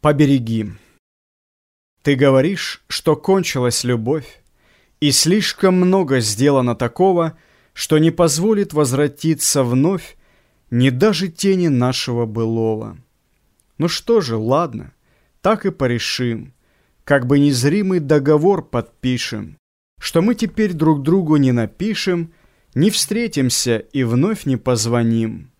Побереги. Ты говоришь, что кончилась любовь, и слишком много сделано такого, что не позволит возвратиться вновь ни даже тени нашего былого. Ну что же, ладно, так и порешим, как бы незримый договор подпишем, что мы теперь друг другу не напишем, не встретимся и вновь не позвоним.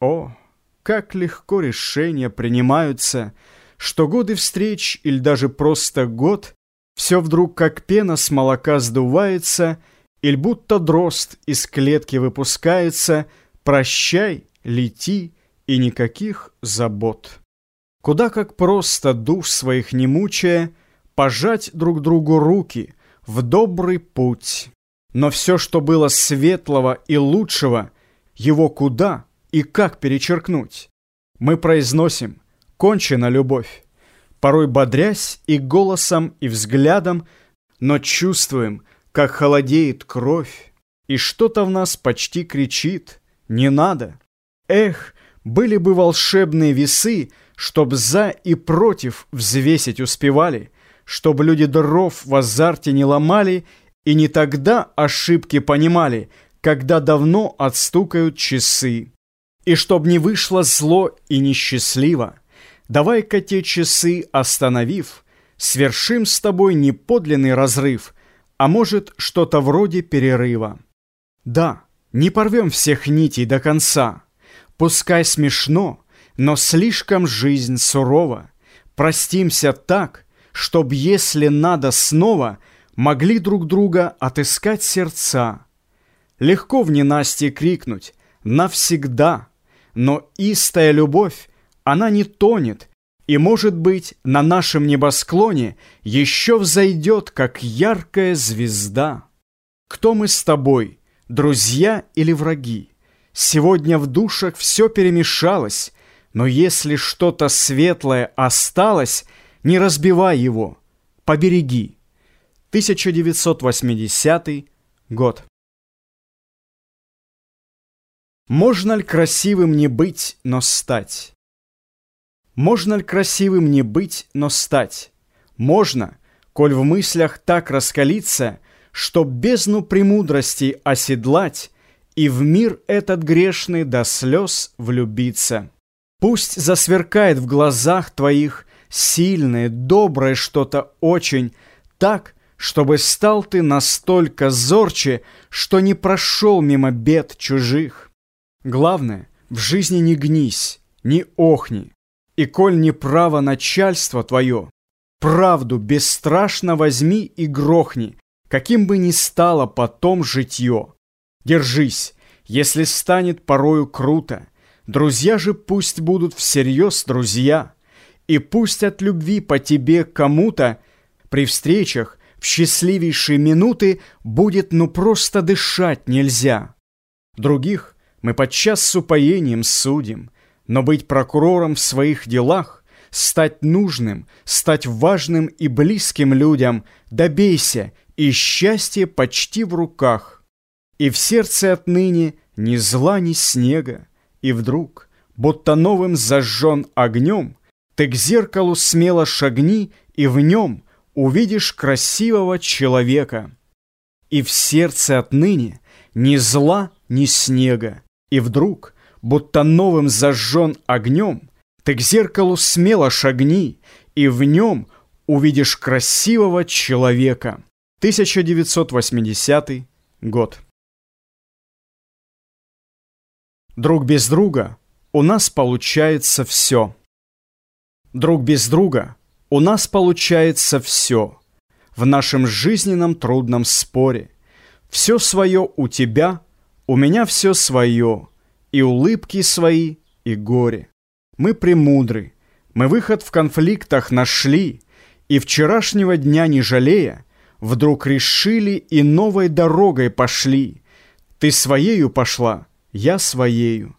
О, как легко решения принимаются — что годы встреч или даже просто год все вдруг как пена с молока сдувается или будто дрозд из клетки выпускается «Прощай, лети» и никаких забот. Куда как просто, душ своих не мучая, пожать друг другу руки в добрый путь. Но все, что было светлого и лучшего, его куда и как перечеркнуть? Мы произносим – кончена любовь. Порой бодрясь и голосом, и взглядом, но чувствуем, как холодеет кровь, и что-то в нас почти кричит «Не надо!». Эх, были бы волшебные весы, чтоб за и против взвесить успевали, чтоб люди дров в азарте не ломали и не тогда ошибки понимали, когда давно отстукают часы. И чтоб не вышло зло и несчастливо, Давай-ка те часы остановив, Свершим с тобой не подлинный разрыв, А может, что-то вроде перерыва. Да, не порвем всех нитей до конца. Пускай смешно, но слишком жизнь сурова. Простимся так, чтоб, если надо снова, Могли друг друга отыскать сердца. Легко в ненастье крикнуть «Навсегда!» Но истая любовь она не тонет, и, может быть, на нашем небосклоне еще взойдет, как яркая звезда. Кто мы с тобой, друзья или враги? Сегодня в душах все перемешалось, но если что-то светлое осталось, не разбивай его, побереги. 1980 год. Можно ли красивым не быть, но стать? Можно ли красивым не быть, но стать? Можно, коль в мыслях так раскалиться, Чтоб бездну премудрости оседлать И в мир этот грешный до слез влюбиться. Пусть засверкает в глазах твоих Сильное, доброе что-то очень, Так, чтобы стал ты настолько зорче, Что не прошел мимо бед чужих. Главное, в жизни не гнись, не охни, и коль не право начальство твое, правду бесстрашно возьми и грохни, каким бы ни стало потом житье. Держись, если станет порою круто, друзья же пусть будут всерьез друзья, и пусть от любви по тебе кому-то при встречах в счастливейшие минуты будет ну просто дышать нельзя. Других мы подчас с упоением судим — но быть прокурором в своих делах, стать нужным, стать важным и близким людям, добейся, и счастье почти в руках. И в сердце отныне ни зла, ни снега, и вдруг, будто новым зажжен огнем, ты к зеркалу смело шагни, и в нем увидишь красивого человека. И в сердце отныне ни зла, ни снега, и вдруг — будто новым зажжен огнем, ты к зеркалу смело шагни, и в нем увидишь красивого человека. 1980 год. Друг без друга у нас получается все. Друг без друга у нас получается все. В нашем жизненном трудном споре. Все свое у тебя, у меня все свое и улыбки свои, и горе. Мы премудры, мы выход в конфликтах нашли, и вчерашнего дня не жалея, вдруг решили и новой дорогой пошли. Ты своею пошла, я своею.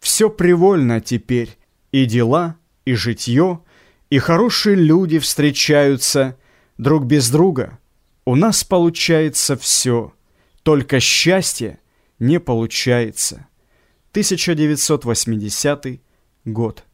Все привольно теперь, и дела, и житье, и хорошие люди встречаются друг без друга. У нас получается все, только счастье не получается. 1980 год.